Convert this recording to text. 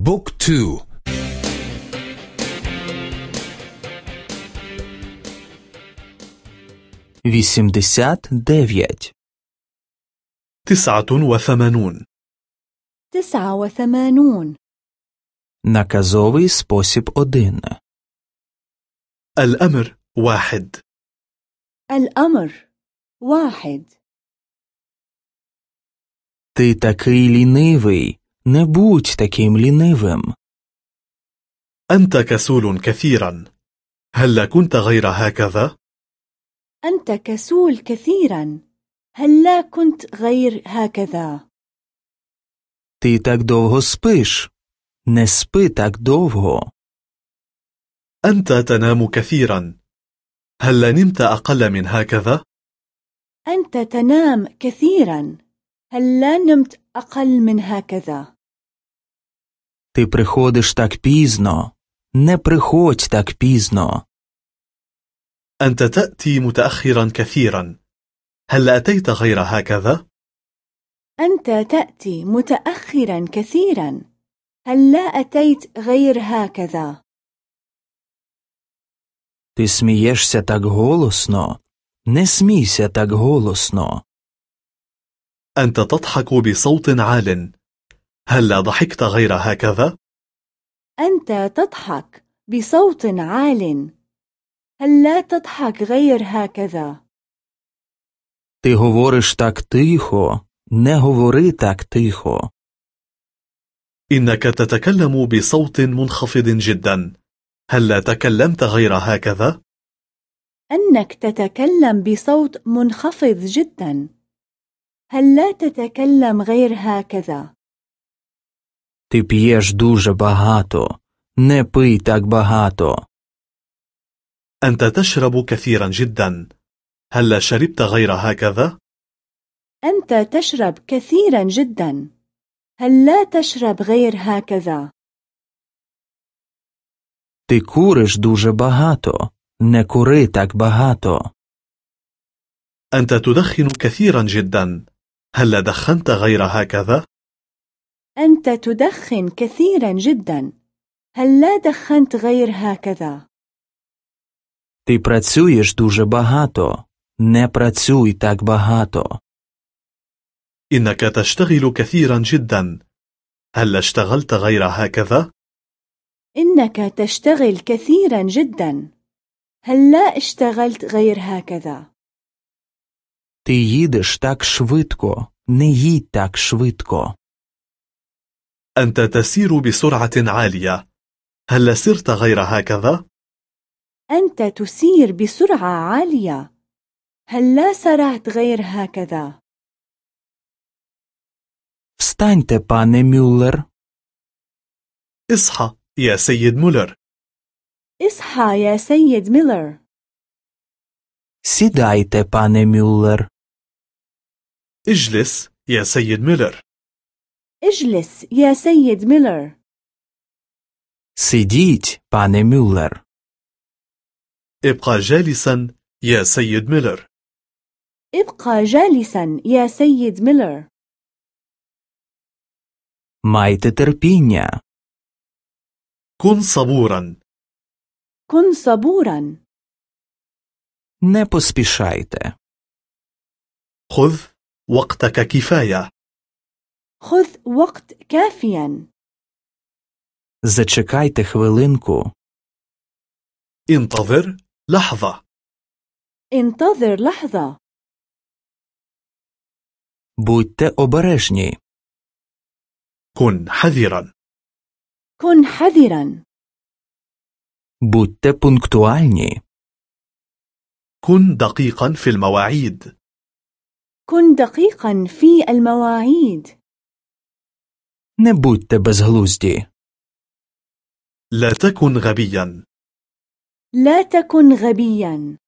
بوك تو вісімдесят дев'ять تسعة وثمانون تسعة وثمانون наказовий спосіб один الأمر واحد الأمر واحد Ти такий лінивий. Не будь таким лінивим. أنت كسول كثيرا هل كنت غير هكذا؟ أنت كسول كثيرا هل لا كنت غير هكذا Ти так довго спиш. Не спи так довго. أنت تنام كثيرا هل نمت أقل من هكذا؟ أنت تنام كثيرا هل لا نمت أقل من هكذا Ти приходиш так пізно. Не приходь так пізно. أنت تأتي متأخرا كثيرا هل أتيت غير هكذا؟ أنت تأتي متأخرا كثيرا هل لا أتيت غير هكذا Ти смієшся так голосно. Не смійся так голосно. أنت تضحك بصوت عال هل ضحكت غير هكذا؟ أنت تضحك بصوت عال هل لا تضحك غير هكذا Ти говориш так тихо. Не говори так тихо. إنك تتكلم بصوت منخفض جدا هل لا تكلمت غير هكذا؟ أنك تتكلم بصوت منخفض جدا هل لا تتكلم غير هكذا Ти п'єш дуже багато. Не пий так багато. أنت تشرب كثيرا جدا هل شربت غير هكذا؟ أنت تشرب كثيرا جدا هل لا تشرب غير هكذا Ти куриш дуже багато. Не кури так багато. أنت تدخن كثيرا جدا هل دخنت غير هكذا؟ أنت تدخن كثيرا جدا هل لا دخنت غير هكذا Ти працюєш дуже багато. Не працюй так багато. إنك تشتغل كثيرا جدا هل اشتغلت غير هكذا؟ إنك تشتغل كثيرا جدا هل لا اشتغلت غير هكذا Ти їдеш так швидко. Не їдь так швидко. أنت تسير بسرعة عالية هل سرت غير هكذا؟ أنت تسير بسرعة عالية هل لا سرعت غير هكذا Встаньте, пане Мюллер. اصحى يا سيد مولر اصحى يا سيد ميلر Сідайте, пане Мюллер. اجلس يا سيد ميلر اجلس يا سيد ميلر Сидіть, пане Мюллер. ابقى جالسا يا سيد ميلر ابقى جالسا يا سيد ميلر Майте терпіння. كن صبورا كن صبورا Не поспішайте. خذ وقتك كفاية خذ وقت كافيا Зачекайте хвилинку. انتظر لحظة انتظر لحظة Будьте обережні. كن حذرا كن حذرا Будьте пунктуальні. كن دقيقا في المواعيد كن دقيقا في المواعيد Не будьте безглузді. لا تكن غبيا لا تكن غبيا